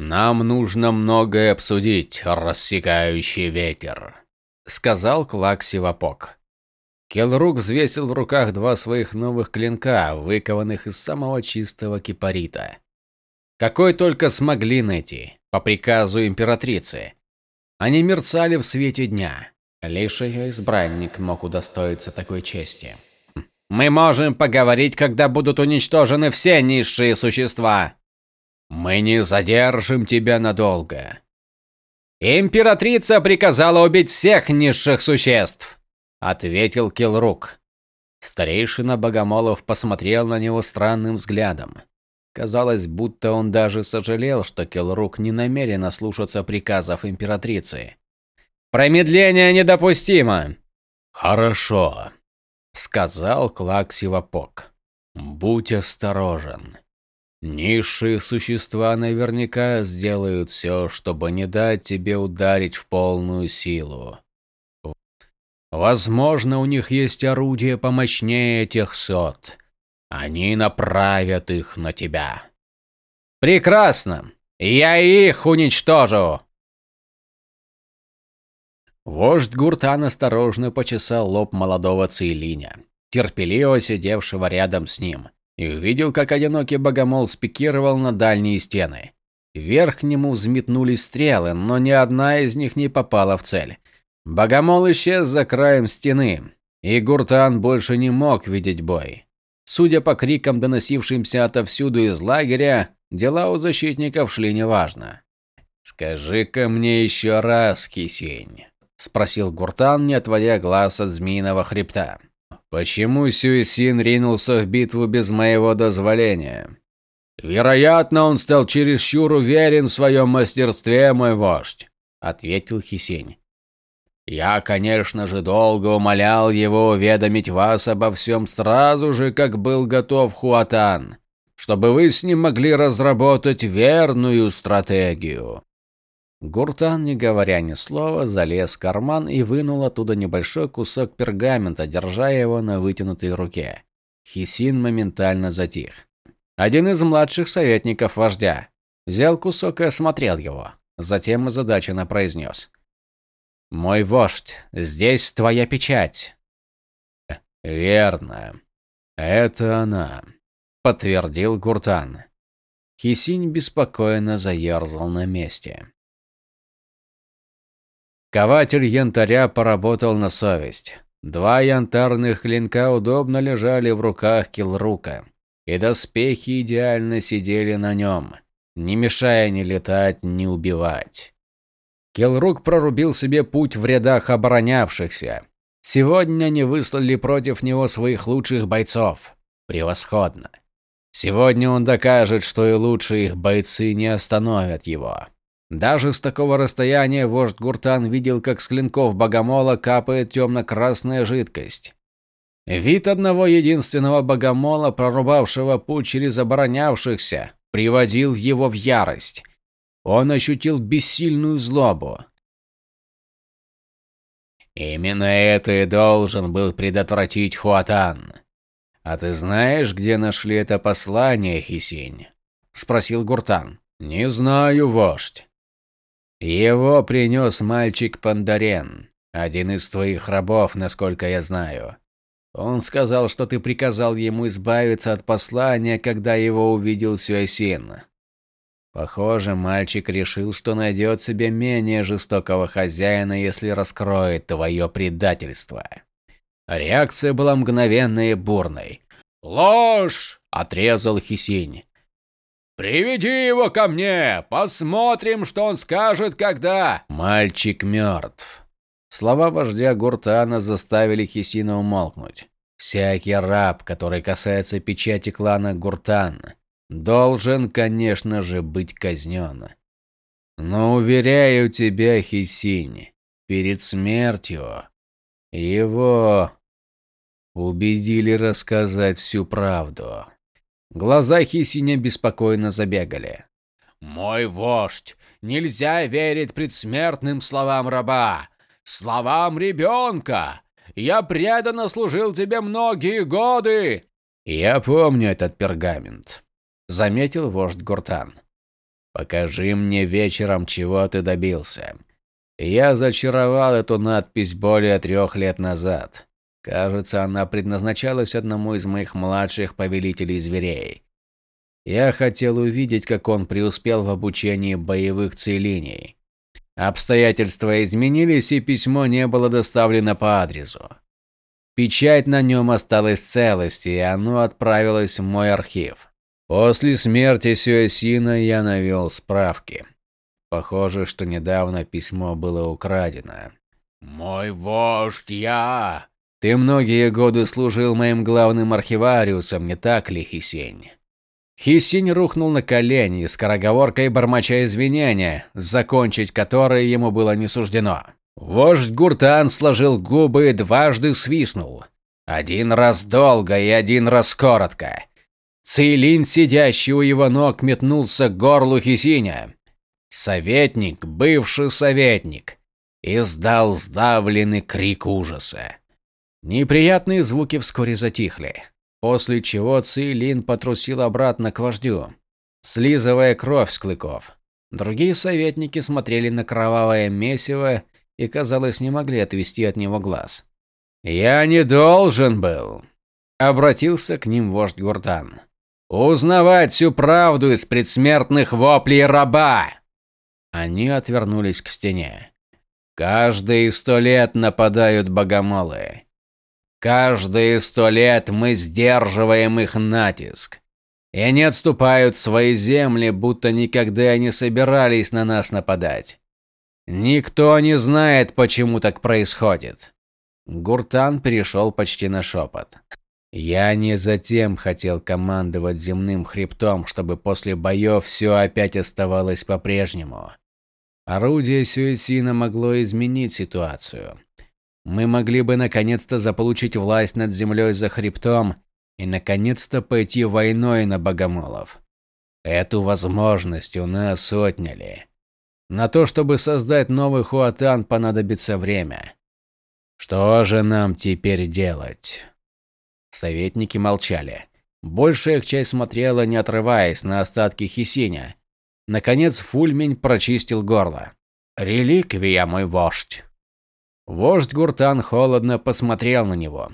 «Нам нужно многое обсудить, рассекающий ветер», — сказал Клак Сивапок. Келрук взвесил в руках два своих новых клинка, выкованных из самого чистого кипарита. Какой только смогли найти, по приказу императрицы. Они мерцали в свете дня. Лишь ее избранник мог удостоиться такой чести. «Мы можем поговорить, когда будут уничтожены все низшие существа!» «Мы не задержим тебя надолго!» «Императрица приказала убить всех низших существ!» Ответил Килрук. Старейшина Богомолов посмотрел на него странным взглядом. Казалось, будто он даже сожалел, что Келрук не намерен ослушаться приказов императрицы. «Промедление недопустимо!» «Хорошо», — сказал Клаксивапок. «Будь осторожен. Низшие существа наверняка сделают все, чтобы не дать тебе ударить в полную силу. Возможно, у них есть орудие помощнее тех сот. Они направят их на тебя. Прекрасно. Я их уничтожу. Вождь Гуртан осторожно почесал лоб молодого Цейлиня, терпеливо сидевшего рядом с ним, и увидел, как одинокий богомол спикировал на дальние стены. Вверх к нему взметнулись стрелы, но ни одна из них не попала в цель. Богомол исчез за краем стены, и Гуртан больше не мог видеть бой. Судя по крикам, доносившимся отовсюду из лагеря, дела у защитников шли неважно. «Скажи-ка мне еще раз, Кисень», – спросил Гуртан, не отводя глаз от змеиного хребта. «Почему Сюисин ринулся в битву без моего дозволения?» «Вероятно, он стал чересчур уверен в своем мастерстве, мой вождь», – ответил Хисень. Я, конечно же, долго умолял его уведомить вас обо всем сразу же, как был готов Хуатан, чтобы вы с ним могли разработать верную стратегию. Гуртан, не говоря ни слова, залез в карман и вынул оттуда небольшой кусок пергамента, держа его на вытянутой руке. Хисин моментально затих. Один из младших советников вождя взял кусок и осмотрел его, затем озадаченно произнес. Мой вождь, здесь твоя печать. Верно. Это она, подтвердил Гуртан. Хисинь беспокойно заерзал на месте. Кователь янтаря поработал на совесть. Два янтарных клинка удобно лежали в руках Килрука, и доспехи идеально сидели на нем, не мешая ни летать, ни убивать. Келрук прорубил себе путь в рядах оборонявшихся. Сегодня они выслали против него своих лучших бойцов. Превосходно. Сегодня он докажет, что и лучшие их бойцы не остановят его. Даже с такого расстояния вождь Гуртан видел, как с клинков богомола капает темно-красная жидкость. Вид одного единственного богомола, прорубавшего путь через оборонявшихся, приводил его в ярость. Он ощутил бессильную злобу. Именно это и должен был предотвратить Хуатан. А ты знаешь, где нашли это послание, Хисинь? спросил Гуртан. Не знаю, вождь. Его принес мальчик Пандарен, один из твоих рабов, насколько я знаю. Он сказал, что ты приказал ему избавиться от послания, когда его увидел Сюэсин. Похоже, мальчик решил, что найдет себе менее жестокого хозяина, если раскроет твое предательство. Реакция была мгновенной и бурной. «Ложь!» – отрезал Хисинь. «Приведи его ко мне! Посмотрим, что он скажет, когда...» Мальчик мертв. Слова вождя Гуртана заставили Хисина умолкнуть. Всякий раб, который касается печати клана Гуртана, должен, конечно же, быть казнен. Но уверяю тебя, Хисинь, перед смертью его убедили рассказать всю правду. Глаза Хисиня беспокойно забегали. «Мой вождь, нельзя верить предсмертным словам раба, словам ребенка. Я преданно служил тебе многие годы!» «Я помню этот пергамент», заметил вождь Гуртан. Покажи мне вечером, чего ты добился. Я зачаровал эту надпись более трех лет назад. Кажется, она предназначалась одному из моих младших повелителей зверей. Я хотел увидеть, как он преуспел в обучении боевых целиний. Обстоятельства изменились, и письмо не было доставлено по адресу. Печать на нем осталась целости, и оно отправилось в мой архив. После смерти Сюэсина я навел справки. Похоже, что недавно письмо было украдено. «Мой вождь я!» «Ты многие годы служил моим главным архивариусом, не так ли, Хисень?» Хисень рухнул на колени, скороговоркой бормоча извинения, закончить которые ему было не суждено. Вождь Гуртан сложил губы и дважды свистнул. Один раз долго и один раз коротко. Цейлин, сидящий у его ног, метнулся к горлу Хисиня. Советник, бывший советник, издал сдавленный крик ужаса. Неприятные звуки вскоре затихли, после чего Цейлин потрусил обратно к вождю, слизывая кровь с клыков. Другие советники смотрели на кровавое месиво и, казалось, не могли отвести от него глаз. «Я не должен был», — обратился к ним вождь Гуртан, — «узнавать всю правду из предсмертных воплей раба!» Они отвернулись к стене. Каждые сто лет нападают богомолы. Каждые сто лет мы сдерживаем их натиск. И они отступают в свои земли, будто никогда не собирались на нас нападать. Никто не знает, почему так происходит. Гуртан перешел почти на шепот. Я не затем хотел командовать земным хребтом, чтобы после боев все опять оставалось по-прежнему. Орудие Сюэсина могло изменить ситуацию. Мы могли бы наконец-то заполучить власть над землей за хребтом и наконец-то пойти войной на богомолов. Эту возможность у нас отняли. На то, чтобы создать новый Хуатан, понадобится время. Что же нам теперь делать? Советники молчали. Большая их часть смотрела, не отрываясь, на остатки Хисиня. Наконец Фульмень прочистил горло. «Реликвия, мой вождь!» Вождь Гуртан холодно посмотрел на него.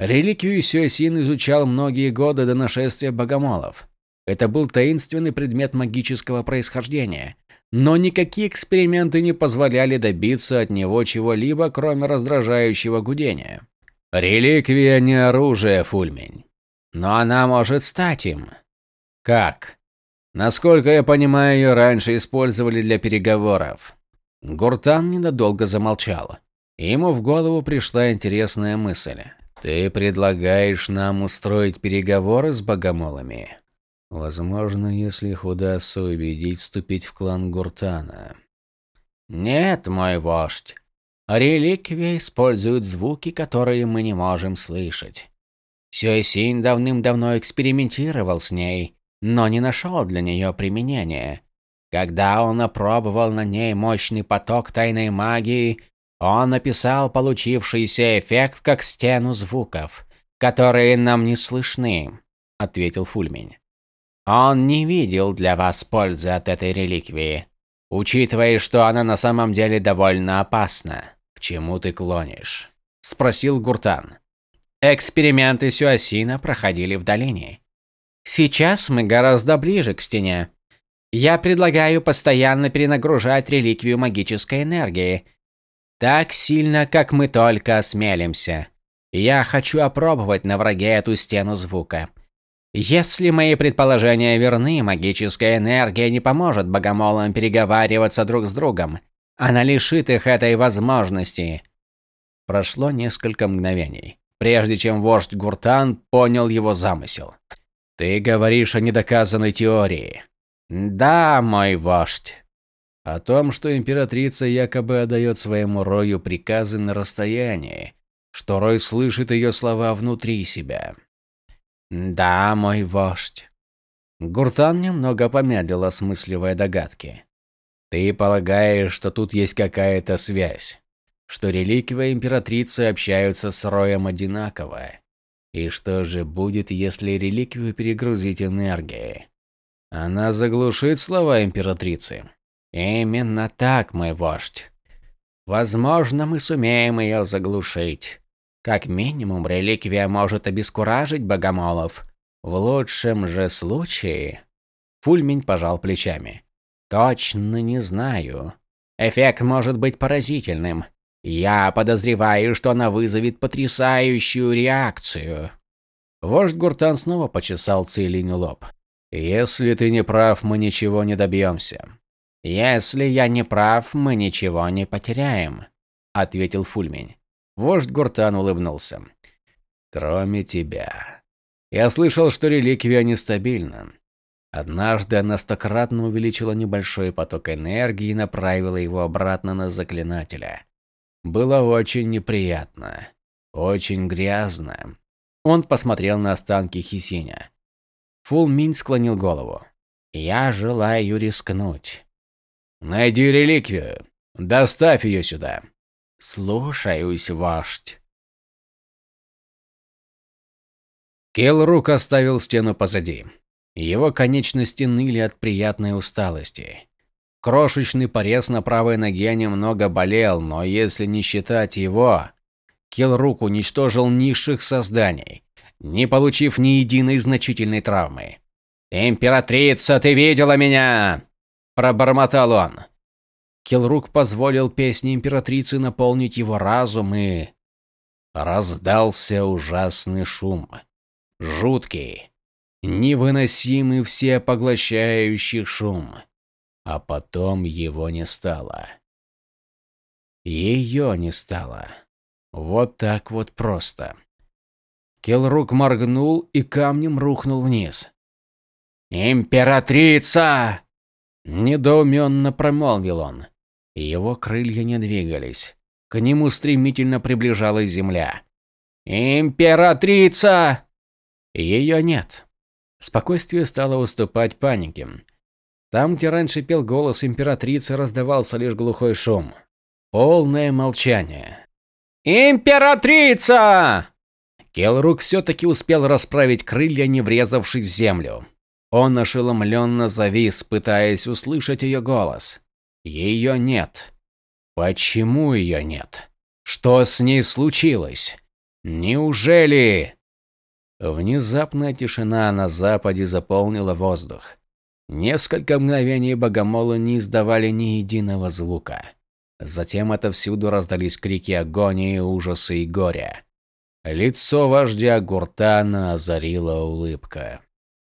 Реликвию Сюэсин изучал многие годы до нашествия богомолов. Это был таинственный предмет магического происхождения, но никакие эксперименты не позволяли добиться от него чего-либо, кроме раздражающего гудения. Реликвия не оружие, Фульмень. Но она может стать им. Как? Насколько я понимаю, ее раньше использовали для переговоров. Гуртан ненадолго замолчал. Ему в голову пришла интересная мысль. «Ты предлагаешь нам устроить переговоры с богомолами?» «Возможно, если их удастся убедить вступить в клан Гуртана». «Нет, мой вождь. Реликвия использует звуки, которые мы не можем слышать. Сюэсинь давным-давно экспериментировал с ней, но не нашел для нее применения. Когда он опробовал на ней мощный поток тайной магии, он описал получившийся эффект как стену звуков, которые нам не слышны, ответил Фульмень. Он не видел для вас пользы от этой реликвии, учитывая, что она на самом деле довольно опасна. К чему ты клонишь? спросил Гуртан. Эксперименты Сюасина проходили в долине. Сейчас мы гораздо ближе к стене. Я предлагаю постоянно перенагружать реликвию магической энергии, так сильно, как мы только осмелимся. Я хочу опробовать на враге эту стену звука. Если мои предположения верны, магическая энергия не поможет богомолам переговариваться друг с другом. Она лишит их этой возможности. Прошло несколько мгновений, прежде чем вождь Гуртан понял его замысел. Ты говоришь о недоказанной теории. Да, мой вождь. О том, что императрица якобы отдает своему Рою приказы на расстоянии, что Рой слышит ее слова внутри себя. Да, мой вождь. Гуртан немного помедлил, осмысливая догадки. Ты полагаешь, что тут есть какая-то связь? Что реликвия императрицы общаются с Роем одинаково? И что же будет, если реликвию перегрузить энергией? Она заглушит слова императрицы. Именно так, мой вождь. Возможно, мы сумеем ее заглушить. Как минимум, реликвия может обескуражить богомолов. В лучшем же случае... Фульмень пожал плечами. Точно не знаю. Эффект может быть поразительным. Я подозреваю, что она вызовет потрясающую реакцию. Вождь Гуртан снова почесал Цилиню лоб. Если ты не прав, мы ничего не добьемся. Если я не прав, мы ничего не потеряем, ответил Фульмень. Вождь Гуртан улыбнулся. Кроме тебя. Я слышал, что реликвия нестабильна. Однажды она стократно увеличила небольшой поток энергии и направила его обратно на заклинателя. Было очень неприятно. Очень грязно. Он посмотрел на останки Хисиня. Фул склонил голову. «Я желаю рискнуть». «Найди реликвию. Доставь ее сюда». «Слушаюсь, вождь». Келрук оставил стену позади. Его конечности ныли от приятной усталости. Крошечный порез на правой ноге немного болел, но если не считать его, Келрук уничтожил низших созданий, не получив ни единой значительной травмы. «Императрица, ты видела меня!» – пробормотал он. Келрук позволил песне императрицы наполнить его разум и... Раздался ужасный шум. Жуткий, невыносимый всепоглощающий шум. А потом его не стало. Ее не стало. Вот так вот просто. Келрук моргнул и камнем рухнул вниз. «Императрица!» Недоуменно промолвил он. Его крылья не двигались. К нему стремительно приближалась земля. «Императрица!» Ее нет. Спокойствие стало уступать панике. Там, где раньше пел голос императрицы, раздавался лишь глухой шум. Полное молчание. «Императрица!» Келрук все-таки успел расправить крылья, не врезавшись в землю. Он ошеломленно завис, пытаясь услышать ее голос. Ее нет. Почему ее нет? Что с ней случилось? Неужели... Внезапная тишина на западе заполнила воздух. Несколько мгновений богомолы не издавали ни единого звука. Затем отовсюду раздались крики агонии, ужаса и горя. Лицо вождя Гуртана озарила улыбка.